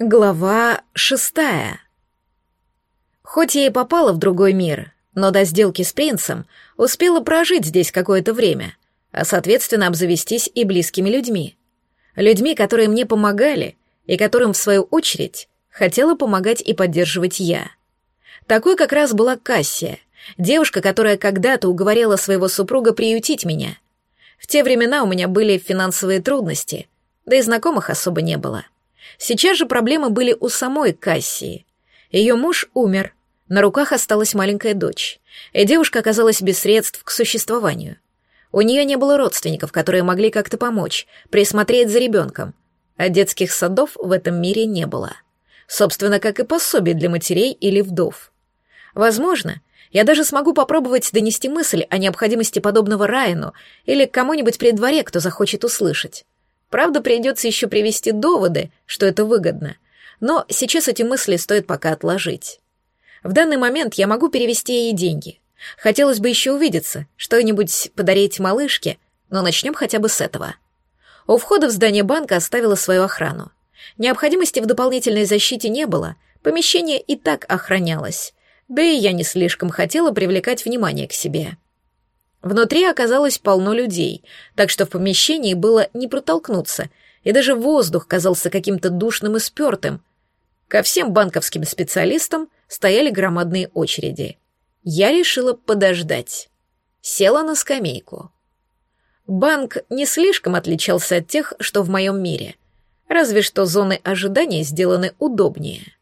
Глава шестая. Хоть я и попала в другой мир, но до сделки с принцем успела прожить здесь какое-то время, а, соответственно, обзавестись и близкими людьми. Людьми, которые мне помогали, и которым, в свою очередь, хотела помогать и поддерживать я. Такой как раз была Кассия, девушка, которая когда-то уговорила своего супруга приютить меня. В те времена у меня были финансовые трудности, да и знакомых особо не было — Сейчас же проблемы были у самой Кассии. Ее муж умер, на руках осталась маленькая дочь, и девушка оказалась без средств к существованию. У нее не было родственников, которые могли как-то помочь, присмотреть за ребенком, а детских садов в этом мире не было. Собственно, как и пособий для матерей или вдов. Возможно, я даже смогу попробовать донести мысль о необходимости подобного Райану или кому-нибудь при дворе, кто захочет услышать. Правда, придется еще привести доводы, что это выгодно. Но сейчас эти мысли стоит пока отложить. В данный момент я могу перевести ей деньги. Хотелось бы еще увидеться, что-нибудь подарить малышке, но начнем хотя бы с этого. У входа в здание банка оставила свою охрану. Необходимости в дополнительной защите не было, помещение и так охранялось, да и я не слишком хотела привлекать внимание к себе. Внутри оказалось полно людей, так что в помещении было не протолкнуться, и даже воздух казался каким-то душным и спёртым. Ко всем банковским специалистам стояли громадные очереди. Я решила подождать. Села на скамейку. Банк не слишком отличался от тех, что в моем мире, разве что зоны ожидания сделаны удобнее.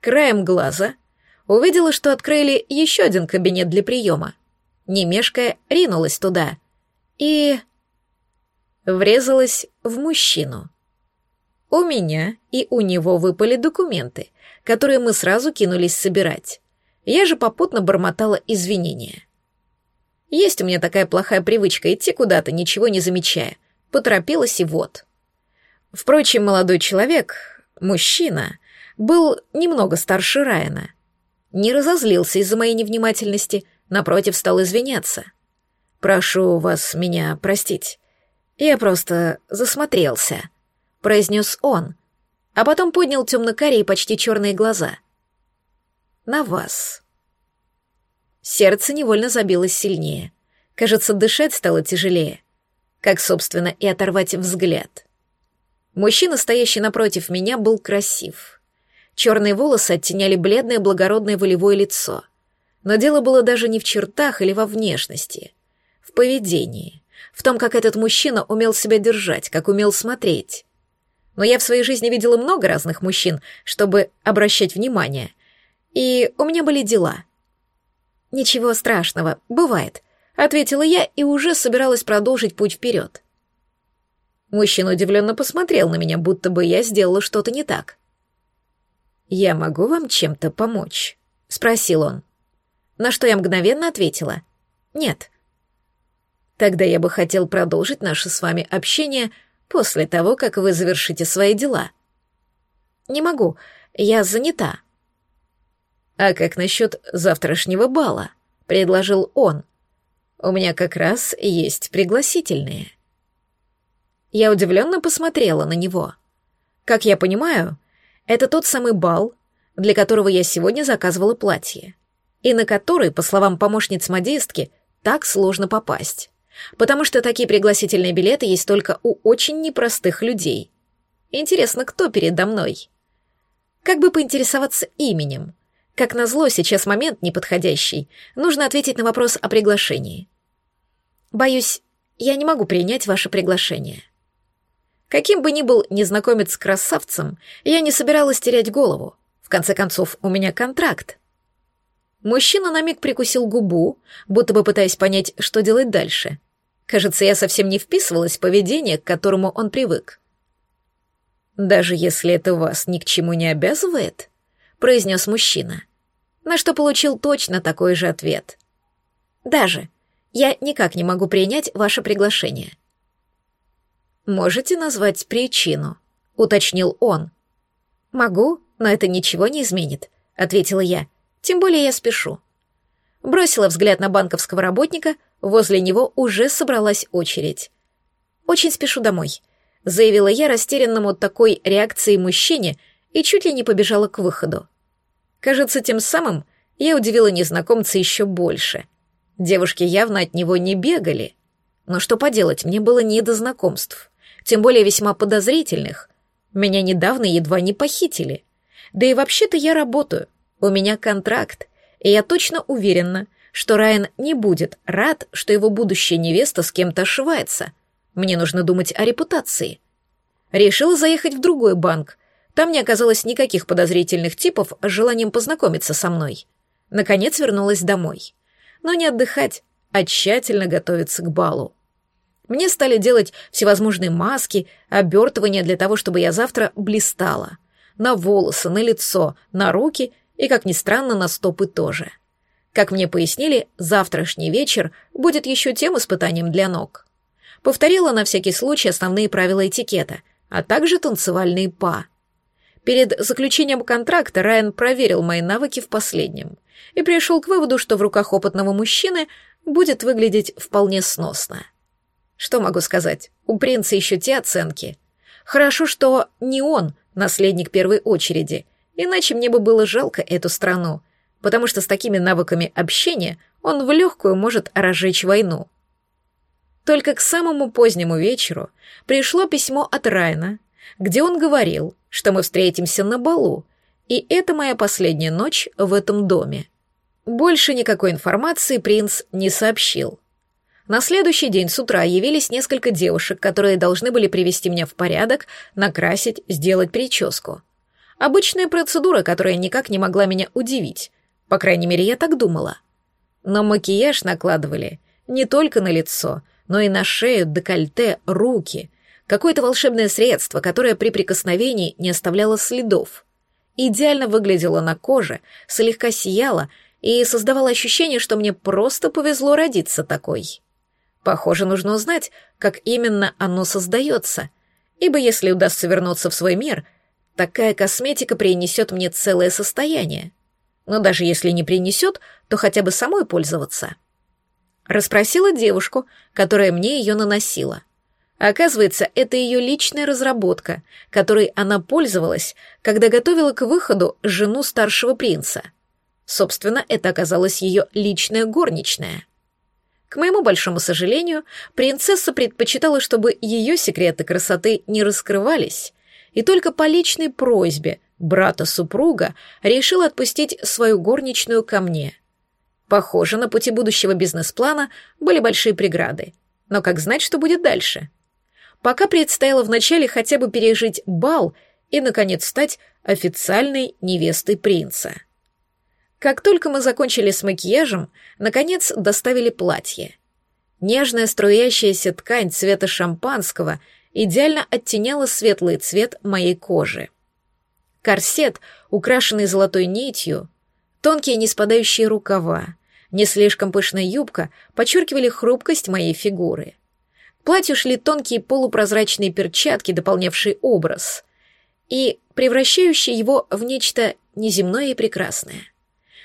Краем глаза увидела, что открыли еще один кабинет для приема — не мешкая, ринулась туда и... врезалась в мужчину. У меня и у него выпали документы, которые мы сразу кинулись собирать. Я же попутно бормотала извинения. Есть у меня такая плохая привычка идти куда-то, ничего не замечая. Поторопилась и вот. Впрочем, молодой человек, мужчина, был немного старше Райана. Не разозлился из-за моей невнимательности — напротив, стал извиняться. «Прошу вас меня простить. Я просто засмотрелся», — произнес он, а потом поднял темно-карие почти черные глаза. «На вас». Сердце невольно забилось сильнее. Кажется, дышать стало тяжелее. Как, собственно, и оторвать взгляд. Мужчина, стоящий напротив меня, был красив. Черные волосы оттеняли бледное благородное волевое лицо — но дело было даже не в чертах или во внешности, в поведении, в том, как этот мужчина умел себя держать, как умел смотреть. Но я в своей жизни видела много разных мужчин, чтобы обращать внимание, и у меня были дела. «Ничего страшного, бывает», — ответила я и уже собиралась продолжить путь вперед. Мужчина удивленно посмотрел на меня, будто бы я сделала что-то не так. «Я могу вам чем-то помочь?» — спросил он на что я мгновенно ответила «нет». Тогда я бы хотел продолжить наше с вами общение после того, как вы завершите свои дела. Не могу, я занята. А как насчет завтрашнего бала? предложил он. У меня как раз есть пригласительные. Я удивленно посмотрела на него. Как я понимаю, это тот самый бал, для которого я сегодня заказывала платье и на который, по словам помощниц модистки, так сложно попасть. Потому что такие пригласительные билеты есть только у очень непростых людей. Интересно, кто передо мной? Как бы поинтересоваться именем? Как назло, сейчас момент неподходящий. Нужно ответить на вопрос о приглашении. Боюсь, я не могу принять ваше приглашение. Каким бы ни был незнакомец с красавцем, я не собиралась терять голову. В конце концов, у меня контракт. Мужчина на миг прикусил губу, будто бы пытаясь понять, что делать дальше. Кажется, я совсем не вписывалась в поведение, к которому он привык. «Даже если это вас ни к чему не обязывает», — произнес мужчина, на что получил точно такой же ответ. «Даже. Я никак не могу принять ваше приглашение». «Можете назвать причину», — уточнил он. «Могу, но это ничего не изменит», — ответила я. Тем более я спешу. Бросила взгляд на банковского работника, возле него уже собралась очередь. Очень спешу домой. заявила я растерянному такой реакцией мужчине и чуть ли не побежала к выходу. Кажется, тем самым я удивила незнакомца еще больше. Девушки явно от него не бегали. Но что поделать, мне было не до знакомств, тем более весьма подозрительных. Меня недавно едва не похитили. Да и вообще-то я работаю, у меня контракт, и я точно уверена, что Райан не будет рад, что его будущая невеста с кем-то ошивается. Мне нужно думать о репутации. Решила заехать в другой банк. Там не оказалось никаких подозрительных типов с желанием познакомиться со мной. Наконец вернулась домой. Но не отдыхать, а тщательно готовиться к балу. Мне стали делать всевозможные маски, обертывания для того, чтобы я завтра блистала. На волосы, на лицо, на руки и, как ни странно, на стопы тоже. Как мне пояснили, завтрашний вечер будет еще тем испытанием для ног. Повторила на всякий случай основные правила этикета, а также танцевальные па. Перед заключением контракта Райан проверил мои навыки в последнем и пришел к выводу, что в руках опытного мужчины будет выглядеть вполне сносно. Что могу сказать? У принца еще те оценки. Хорошо, что не он наследник первой очереди, иначе мне бы было жалко эту страну, потому что с такими навыками общения он в легкую может разжечь войну. Только к самому позднему вечеру пришло письмо от Райна, где он говорил, что мы встретимся на балу, и это моя последняя ночь в этом доме. Больше никакой информации принц не сообщил. На следующий день с утра явились несколько девушек, которые должны были привести меня в порядок, накрасить, сделать прическу. Обычная процедура, которая никак не могла меня удивить. По крайней мере, я так думала. Но макияж накладывали не только на лицо, но и на шею, декольте, руки. Какое-то волшебное средство, которое при прикосновении не оставляло следов. Идеально выглядело на коже, слегка сияло и создавало ощущение, что мне просто повезло родиться такой. Похоже, нужно узнать, как именно оно создается, ибо если удастся вернуться в свой мир, такая косметика принесет мне целое состояние. Но даже если не принесет, то хотя бы самой пользоваться. Расспросила девушку, которая мне ее наносила. Оказывается, это ее личная разработка, которой она пользовалась, когда готовила к выходу жену старшего принца. Собственно, это оказалась ее личная горничная. К моему большому сожалению, принцесса предпочитала, чтобы ее секреты красоты не раскрывались, и только по личной просьбе брата супруга решила отпустить свою горничную ко мне. Похоже, на пути будущего бизнес-плана были большие преграды. Но как знать, что будет дальше? Пока предстояло вначале хотя бы пережить бал и, наконец, стать официальной невестой принца. Как только мы закончили с макияжем, наконец доставили платье. Нежная струящаяся ткань цвета шампанского идеально оттеняла светлый цвет моей кожи. Корсет, украшенный золотой нитью, тонкие неспадающие рукава, не слишком пышная юбка подчеркивали хрупкость моей фигуры. К платью шли тонкие полупрозрачные перчатки, дополнявшие образ, и превращающие его в нечто неземное и прекрасное.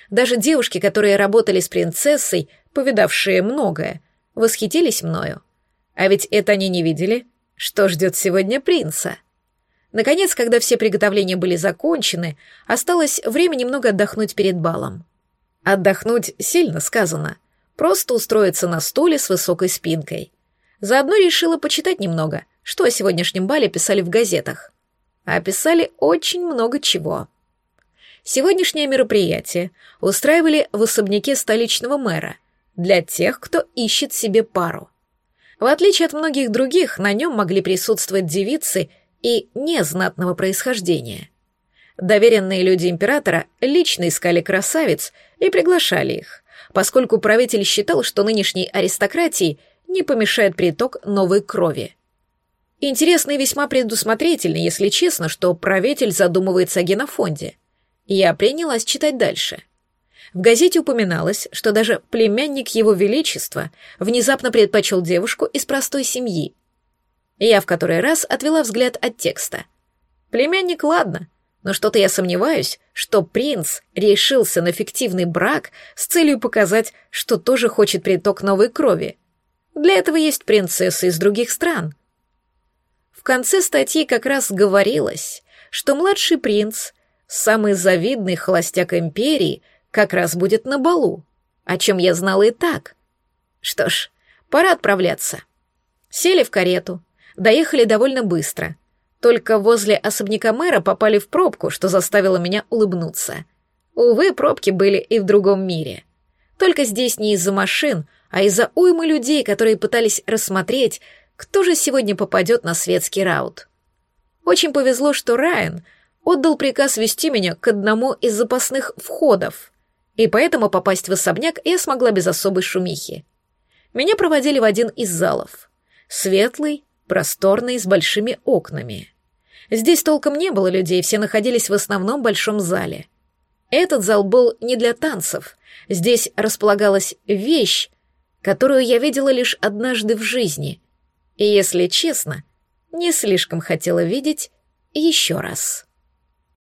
Даже девушки, которые работали с принцессой, повидавшие многое, восхитились мною. А ведь это они не видели, что ждет сегодня принца. Наконец, когда все приготовления были закончены, осталось время немного отдохнуть перед балом. Отдохнуть сильно сказано. Просто устроиться на стуле с высокой спинкой. Заодно решила почитать немного, что о сегодняшнем бале писали в газетах. А писали очень много чего. Сегодняшнее мероприятие устраивали в особняке столичного мэра для тех, кто ищет себе пару. В отличие от многих других, на нем могли присутствовать девицы и незнатного происхождения. Доверенные люди императора лично искали красавиц и приглашали их, поскольку правитель считал, что нынешней аристократии не помешает приток новой крови. Интересно и весьма предусмотрительно, если честно, что правитель задумывается о генофонде. Я принялась читать дальше. В газете упоминалось, что даже племянник его величества внезапно предпочел девушку из простой семьи. Я в который раз отвела взгляд от текста. Племянник, ладно, но что-то я сомневаюсь, что принц решился на фиктивный брак с целью показать, что тоже хочет приток новой крови. Для этого есть принцессы из других стран. В конце статьи как раз говорилось, что младший принц, самый завидный холостяк империи, как раз будет на балу, о чем я знала и так. Что ж, пора отправляться. Сели в карету, доехали довольно быстро. Только возле особняка мэра попали в пробку, что заставило меня улыбнуться. Увы, пробки были и в другом мире. Только здесь не из-за машин, а из-за уймы людей, которые пытались рассмотреть, кто же сегодня попадет на светский раут. Очень повезло, что Райан отдал приказ вести меня к одному из запасных входов, и поэтому попасть в особняк я смогла без особой шумихи. Меня проводили в один из залов. Светлый, просторный, с большими окнами. Здесь толком не было людей, все находились в основном большом зале. Этот зал был не для танцев. Здесь располагалась вещь, которую я видела лишь однажды в жизни. И, если честно, не слишком хотела видеть еще раз.